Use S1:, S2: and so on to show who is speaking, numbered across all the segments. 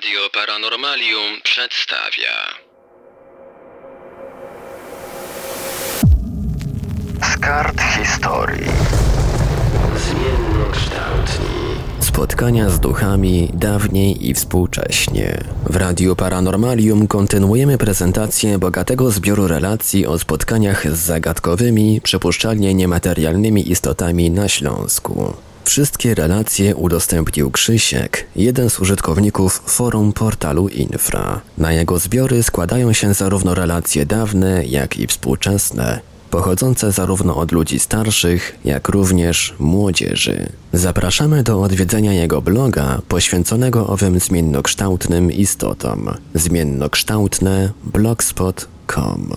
S1: Radio Paranormalium przedstawia. Z kart historii. Zmiennokształtni. Spotkania z duchami dawniej i współcześnie. W Radiu Paranormalium kontynuujemy prezentację bogatego zbioru relacji o spotkaniach z zagadkowymi, przypuszczalnie niematerialnymi istotami na Śląsku. Wszystkie relacje udostępnił Krzysiek, jeden z użytkowników forum portalu Infra. Na jego zbiory składają się zarówno relacje dawne, jak i współczesne, pochodzące zarówno od ludzi starszych, jak również młodzieży. Zapraszamy do odwiedzenia jego bloga poświęconego owym zmiennokształtnym istotom. Zmiennokształtne blogspot.com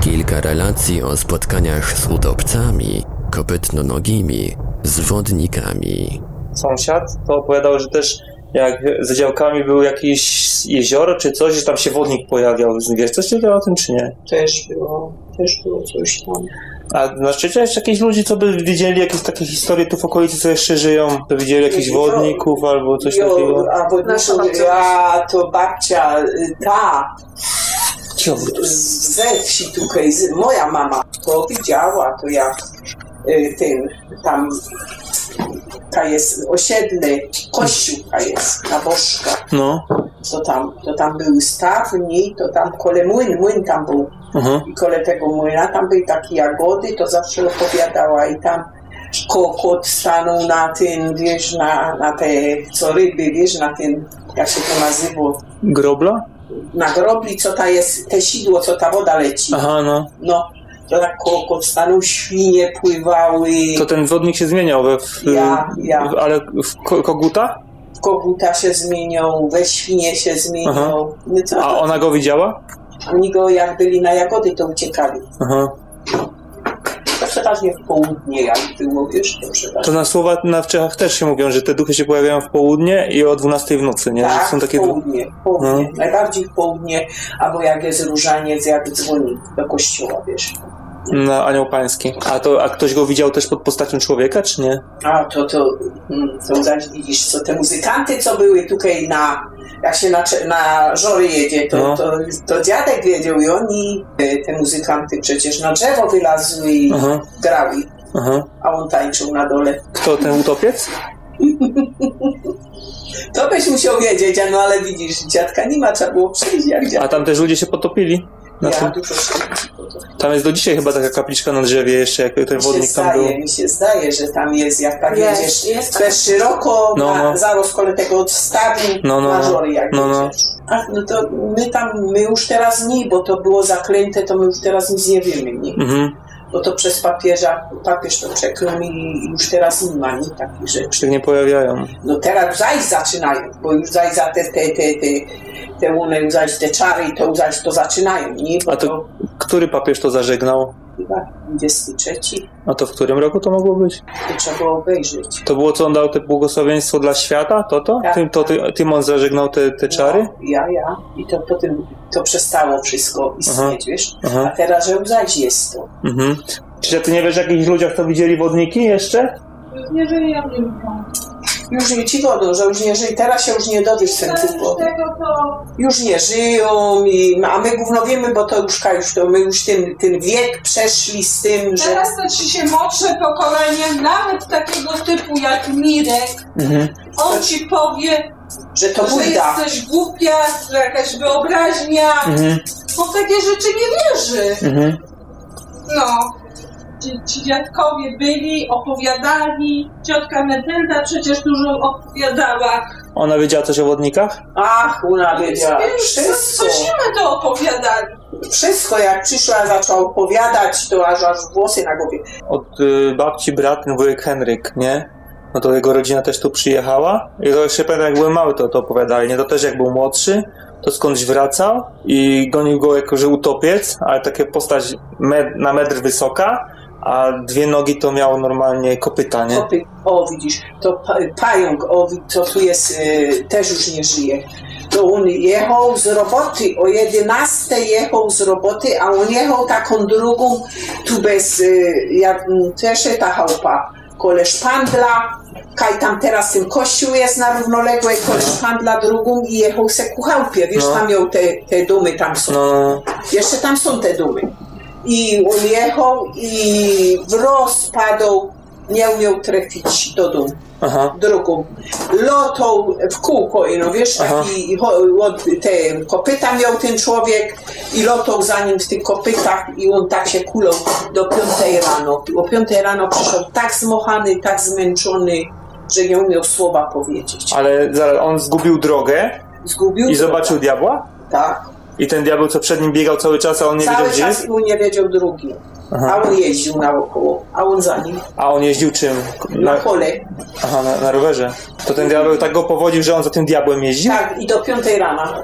S1: Kilka relacji o spotkaniach z utopcami kopytno-nogimi, z wodnikami.
S2: Sąsiad to opowiadał, że też jak za działkami było jakieś jezioro czy coś, że tam się wodnik pojawiał. Wiesz coś ty o tym, czy nie?
S3: Też było, też było coś tam.
S2: A na szczycie jeszcze jakieś ludzi, co by widzieli jakieś takie historie tu w okolicy, co jeszcze żyją? To widzieli jakichś wodników albo coś
S3: Jo,
S2: takiego?
S3: a wodników, a to babcia, y, ta, z- ze wsi tutaj, z- moja mama to widziała, to jak y, ten, tam, ta jest osiedle, kościół ta jest, ta bożka,
S2: No.
S3: to tam, to tam były stawni, to tam kole młyn, młyn tam był.
S2: Mhm.
S3: I kole tego młyna, tam były takie jagody, to zawsze opowiadała i tam kokot stanął na tym, wiesz, na, na te, co ryby, wiesz, na tym, jak się to nazywa,
S2: Grobla?
S3: na grobli, co ta jest, te sidło, co ta woda leci.
S2: Aha, no.
S3: No, to tak kokot stanął, świnie pływały,
S2: To ten wodnik się zmieniał we... W,
S3: Ja, ja.
S2: W, ale w ko koguta?
S3: koguta się zmienią, we świnie się zmienią. No,
S2: A ona go widziała?
S3: Oni go jak byli na jagody, to uciekali.
S2: Aha.
S3: To przeważnie w południe, jak było, wiesz, to przeważnie.
S2: To na słowa na w Czechach też się mówią, że te duchy się pojawiają w południe i o 12 w nocy, nie? Że
S3: Tak,
S2: są takie
S3: w południe, w południe. Najbardziej w południe, albo jak jest różaniec, jak dzwoni do kościoła, wiesz.
S2: Na anioł pański. A to a ktoś go widział też pod postacią człowieka, czy nie?
S3: A to, to, mm, to zaś widzisz, co te muzykanty, co były tutaj na, jak się na, na żory jedzie, to,
S2: No.
S3: to, to dziadek wiedział i oni, e, te muzykanty przecież na drzewo wylazły i
S2: Aha.
S3: grały,
S2: Aha.
S3: a on tańczył na dole.
S2: Kto ten utopiec?
S3: To byś musiał wiedzieć, a no ale widzisz, dziadka nie ma, trzeba było przyjść jak
S2: A
S3: dziadek.
S2: tam też ludzie się potopili? Na
S3: Ja
S2: tym? Tam jest do dzisiaj chyba taka kapliczka na drzewie jeszcze, jak ten
S3: mi
S2: wodnik tam był.
S3: zdaje, mi się zdaje, że tam jest, jak tak
S4: Jest,
S3: jedziesz,
S4: jest
S3: to jest szeroko,
S2: No, no.
S3: zaraz koło tego odstawił
S2: No, no,
S3: na
S2: no.
S3: żory, jak
S2: No, no.
S3: no to my tam, my już teraz nie, bo to było zaklęte, to my już teraz nic nie wiemy, nie?
S2: Mhm.
S3: Bo to przez papieża, papież to przeklął i już teraz nie ma, nie? Takich rzeczy.
S2: Się nie pojawiają.
S3: No teraz zaś zaczynają, bo już zaś za te, te, te, te, te one, zaś te czary, to już zaś to zaczynają, nie? Bo
S2: A to który papież to zażegnał?
S3: chyba 23,
S2: A to w którym roku to mogło być?
S3: to trzeba obejrzeć.
S2: To było co on dał te błogosławieństwo dla świata? To to?
S3: Tak.
S2: Tym, to ty, tym on zażegnał te, te czary?
S3: No, ja, ja. I to potem to przestało wszystko istnieć, wiesz?
S2: Aha.
S3: A teraz, że zaś jest to.
S2: Mhm. Czy ty nie wiesz, jakich ludziach to widzieli wodniki jeszcze?
S4: Nie żyją, nie lubią.
S3: Już nie ci wodą, że już nie żyją. Teraz się już nie dowiesz sensu,
S4: to
S3: już nie żyją, i, a my gówno wiemy, bo to już, już to my już ten, ten wiek przeszli z tym, że
S4: teraz to ci się młodsze pokolenie, nawet takiego typu jak Mirek,
S2: Mhm.
S4: on ci powie,
S3: że to
S4: że jesteś głupia, że jakaś wyobraźnia,
S2: Mhm.
S4: bo w takie rzeczy nie wierzy.
S2: Mhm.
S4: No. Ci, ci dziadkowie byli, opowiadali, ciotka Metylda przecież dużo opowiadała.
S2: Ona wiedziała coś o wodnikach?
S3: Ach, ona wiedziała wszystko.
S4: co zimę to opowiadali.
S3: Wszystko, jak przyszła, zaczęła opowiadać, to aż aż włosy na głowie.
S2: Od y, babci brat, ten wujek Henryk, nie? No to jego rodzina też tu przyjechała. I to jeszcze pamiętam, jak byłem mały, to to opowiadali, nie? To też jak był młodszy, to skądś wracał i gonił go jako, że utopiec, ale takie postać med, na metr wysoka, a dwie nogi to miał normalnie kopyta, nie?
S3: Kopy, o widzisz, to pa, pająk, o co tu jest, y, też już nie żyje. To on jechał z roboty, o 11 jechał z roboty, a on jechał taką drugą, tu bez, y, jak mm, też ta chałupa, kole szpandla Kaj tam teraz ten kościół jest na równoległej, handla drugą i jechał se ku chałupie, wiesz,
S2: No.
S3: tam miał te, te domy, tam są.
S2: No,
S3: Jeszcze tam są te domy. I on jechał i w rozpadł, nie umiał trafić do domu.
S2: aha.
S3: Drugą. Lotał w kółko, no wiesz,
S2: Aha.
S3: od, te kopyta miał ten człowiek i lotał za nim w tych kopytach i on tak się kulał do piątej rano. O piątej rano przyszedł tak zmochany, tak zmęczony, że nie umiał słowa powiedzieć.
S2: Ale zaraz, on zgubił drogę
S3: Zgubił
S2: i
S3: drogę.
S2: zobaczył diabła?
S3: Tak.
S2: I ten diabeł, co przed nim biegał cały czas, a on nie
S3: Cały
S2: wiedział, gdzie
S3: czas
S2: jest?
S3: i on nie wiedział drugi.
S2: Aha.
S3: A on jeździł naokoło, a on za nim.
S2: A on jeździł czym?
S3: Na
S2: Na,
S3: pole.
S2: aha, na, na rowerze. To ten diabeł tak go powodził, że on za tym diabłem jeździł?
S3: Tak, i do piątej rana.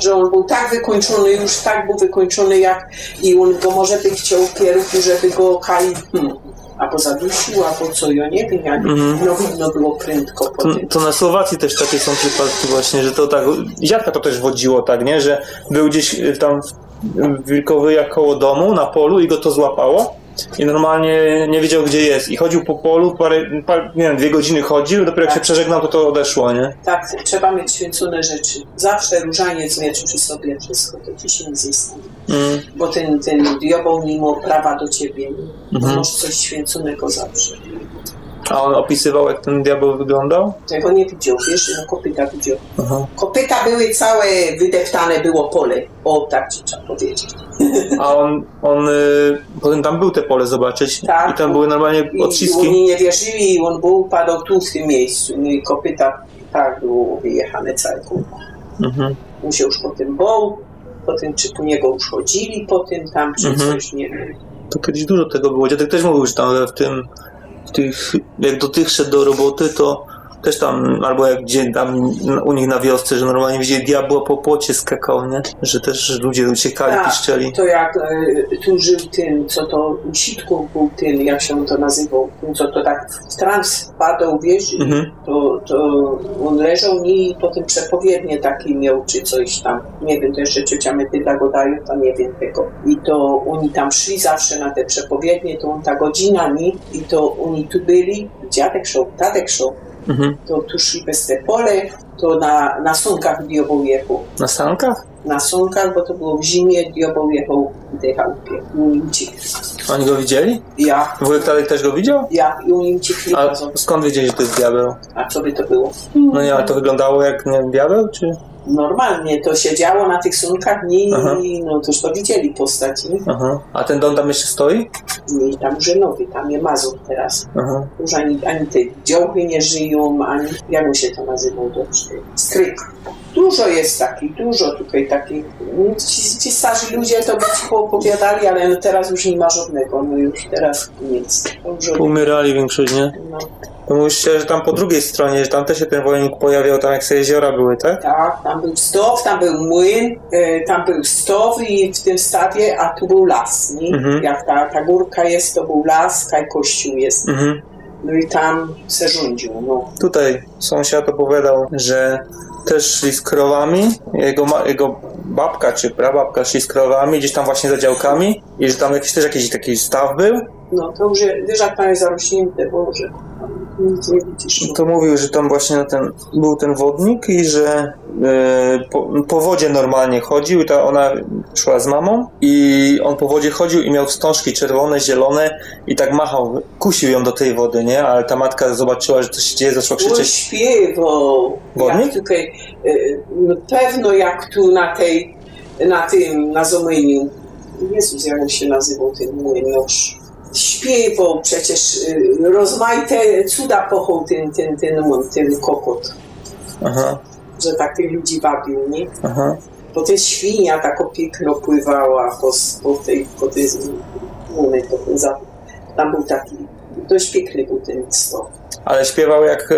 S3: Że on był tak wykończony, już tak był wykończony jak i on go może by chciał kierunku, żeby go Kaj hmm, albo zadusił, albo co, ja nie wiem, jak, no widno było prędko
S2: To, to na Słowacji też takie są przypadki właśnie, że to tak, dziadka to też wodziło tak, nie, że był gdzieś y, tam w wilkowyjach koło domu, na polu i go to złapało i normalnie nie wiedział gdzie jest i chodził po polu, parę, parę nie wiem, dwie godziny chodził, dopiero jak się przeżegnał, to to odeszło, nie?
S3: Tak, trzeba mieć święcone rzeczy. Zawsze różaniec mieć przy sobie wszystko, to ci się nie.
S2: Mm.
S3: Bo ten, ten diabeł nie ma prawa do ciebie.
S2: Mhm.
S3: Masz coś święconego zawsze.
S2: A on opisywał jak ten diabeł wyglądał?
S3: Tego nie widział, wiesz, no kopyta widział.
S2: Aha.
S3: Kopyta były całe wydeptane, było pole. O, tak ci trzeba powiedzieć.
S2: A on, on y, potem tam był te pole zobaczyć
S3: Tak.
S2: i tam były normalnie
S3: I
S2: odciski.
S3: oni nie wierzyli i on był, padał tu w tym miejscu. No i kopyta tak było wyjechane całe kółko.
S2: Mhm.
S3: Się już potem bał, potem czy po niego już chodzili, potem tam czy
S2: Mhm.
S3: coś, nie wiem.
S2: To kiedyś dużo tego było. Dziadek też mówił, że tam w tym, w tych, jak do tych szedł do roboty, to też tam, albo jak gdzie tam u nich na wiosce, że normalnie widzieli diabła po płocie skakał, nie? Że też ludzie uciekali,
S3: Tak,
S2: piszczeli.
S3: To jak e, tu żył ten, co to u sitków był ten, jak się to nazywał, co to tak w trans padał, wiesz,
S2: Mhm.
S3: to, to on leżał i potem przepowiednie taki miał, czy coś tam, nie wiem, to jeszcze ciocia Medyda go daje, to nie wiem tego. I to oni tam szli zawsze na te przepowiednie, to on ta godzina, nie? I to oni tu byli, dziadek szedł, tadek szedł,
S2: Mhm.
S3: to tu szli bez te pole, to na, na sunkach diabeł jechał
S2: Na sankach?
S3: na sunkach, bo to było w zimie, diabeł jechał w tej chałupie. Oni
S2: go widzieli?
S3: Ja,
S2: Wujek Tadek też go widział?
S3: ja i oni uciekli.
S2: A
S3: A,
S2: skąd wiedzieli, że to jest diabeł?
S3: a co by to było?
S2: No nie, ale to wyglądało jak nie diabeł, czy?
S3: Normalnie to się działo na tych sunkach, nie,
S2: Aha.
S3: i no toż to widzieli postać, nie?
S2: Aha. A ten dom tam jeszcze stoi?
S3: I tam Urzenowy, tam je Mazur teraz.
S2: Aha.
S3: Już ani, ani te działchy nie żyją, ani, jak mu się to nazywał dobrze? Stryk. Dużo jest takich, dużo tutaj takich. Ci, ci starzy ludzie to by ci poopowiadali, ale no teraz już nie ma żadnego, no już teraz nic.
S2: Umierali większość, nie?
S3: no,
S2: mówisz się, że tam po drugiej stronie, że tam też się ten wojennik pojawiał, tam jak sobie jeziora były, tak?
S3: tak, tam był stow, tam był młyn, e, tam był stow i w tym stawie, a tu był las, nie?
S2: Mhm.
S3: Jak ta, ta górka jest, to był las, kaj kościół jest.
S2: Mhm.
S3: No i tam se rządził, no.
S2: Tutaj sąsiad opowiadał, że też szli z krowami, jego, jego babka czy prababka szli z krowami gdzieś tam właśnie za działkami i że tam jakiś, też jakiś taki staw był.
S3: No to już, wiesz jak tam jest zarośnięte, Boże.
S2: To mówił, że tam właśnie ten, był ten wodnik i że e, po, po wodzie normalnie chodził i ta ona szła z mamą i on po wodzie chodził i miał wstążki czerwone, zielone i tak machał, kusił ją do tej wody, nie? Ale ta matka zobaczyła, że coś się dzieje, zaczęła krzyczeć.
S3: śpiewał,
S2: Wodnik?
S3: jak tutaj, e, no pewno jak tu na tej, na tym, na Zomieniu, Jezus, jak on się nazywał, ten młynarz, śpiewał przecież, e, rozmaite cuda pochoł ten, ten, ten, ten, ten kokot,
S2: Aha,
S3: że tak tych ludzi bawił, nie?
S2: aha.
S3: Potem świnia tak piękno pływała po, po tej, po tej młyny, to ten za, tam był taki, dość piękny był ten stok.
S2: Ale śpiewał jak e,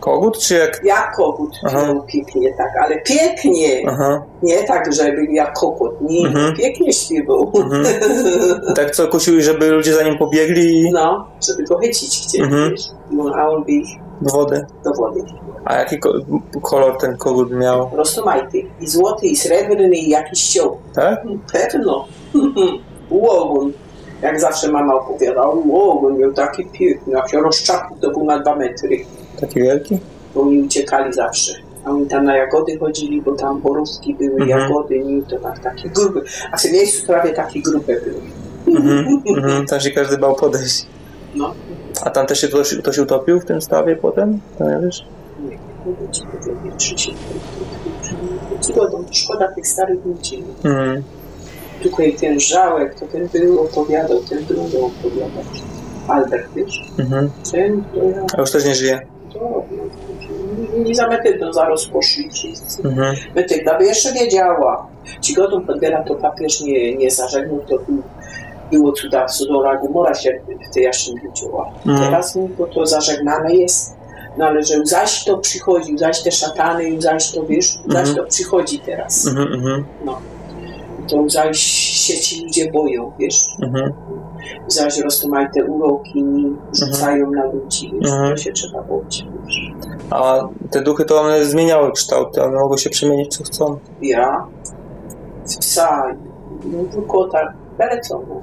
S2: kogut, czy jak...
S3: Jak kogut
S2: Aha.
S3: śpiewał pięknie tak, ale pięknie,
S2: Aha.
S3: nie tak, żeby jak kokot, nie,
S2: Mhm.
S3: pięknie śpiewał.
S2: Mhm. Tak co kusił, żeby ludzie za nim pobiegli i
S3: No, żeby go chycić chcieli,
S2: Mhm.
S3: on- a on by
S2: do wody.
S3: do wody.
S2: A jaki ko- kolor ten kogut miał?
S3: Roztomajty, i złoty, i srebrny, i jakiś ściął.
S2: Tak?
S3: Pewno. Łogun. Jak zawsze mama opowiadała, łogun miał taki piękny, jak się rozczapił, to był na dwa metry.
S2: Taki wielki?
S3: bo oni uciekali zawsze. A oni tam na jagody chodzili, bo tam borówki były,
S2: Mhm.
S3: jagody, nie, to tak, takie grupy. A w tym miejscu prawie takie grupy były.
S2: Mhm, mhm. Tam się każdy bał podejść.
S3: No,
S2: A tam też się ktoś, ktoś utopił w tym stawie potem? To nie wiesz?
S3: nie, nie ci powiedzieć, czy się Zgodą, szkoda tych starych ludzi.
S2: Mhm.
S3: Tutaj ten żałek, to ten był opowiadał, ten drugi opowiadał. Albert, wiesz,
S2: Mhm.
S3: ten, to ja,
S2: A już też nie żyje.
S3: to, no, nie za metydną zaraz poszli wszyscy.
S2: Mhm.
S3: Metylda by jeszcze wiedziała. Ci godą to papież nie, nie zażegnął, to był, było cuda Sodora Gomora się w tej widziała.
S2: Mhm.
S3: Teraz mu bo to zażegnane jest. No ale że zaś to przychodzi, zaś te szatany, zaś to wiesz, zaś
S2: Mhm.
S3: to przychodzi teraz.
S2: Mhm, mhm,
S3: To zaś się ci ludzie boją, wiesz.
S2: mhm.
S3: Zaś roztomają te uroki, rzucają na ludzi, wiesz,
S2: Mhm.
S3: to się trzeba. Wiesz.
S2: A te duchy to one zmieniały kształty, one mogły się przemienić co chcą.
S3: Ja, w psa, no, w kota, byle co, no.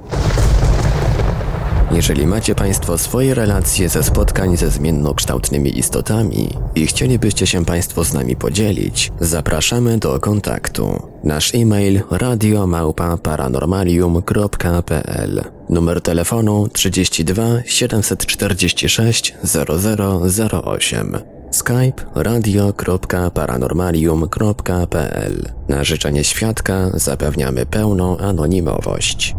S1: Jeżeli macie Państwo swoje relacje ze spotkań ze zmiennokształtnymi istotami i chcielibyście się Państwo z nami podzielić, zapraszamy do kontaktu. Nasz e-mail radiomałpa-paranormalium.pl Numer telefonu 32 746 0008 Skype radio.paranormalium.pl Na życzenie świadka zapewniamy pełną anonimowość.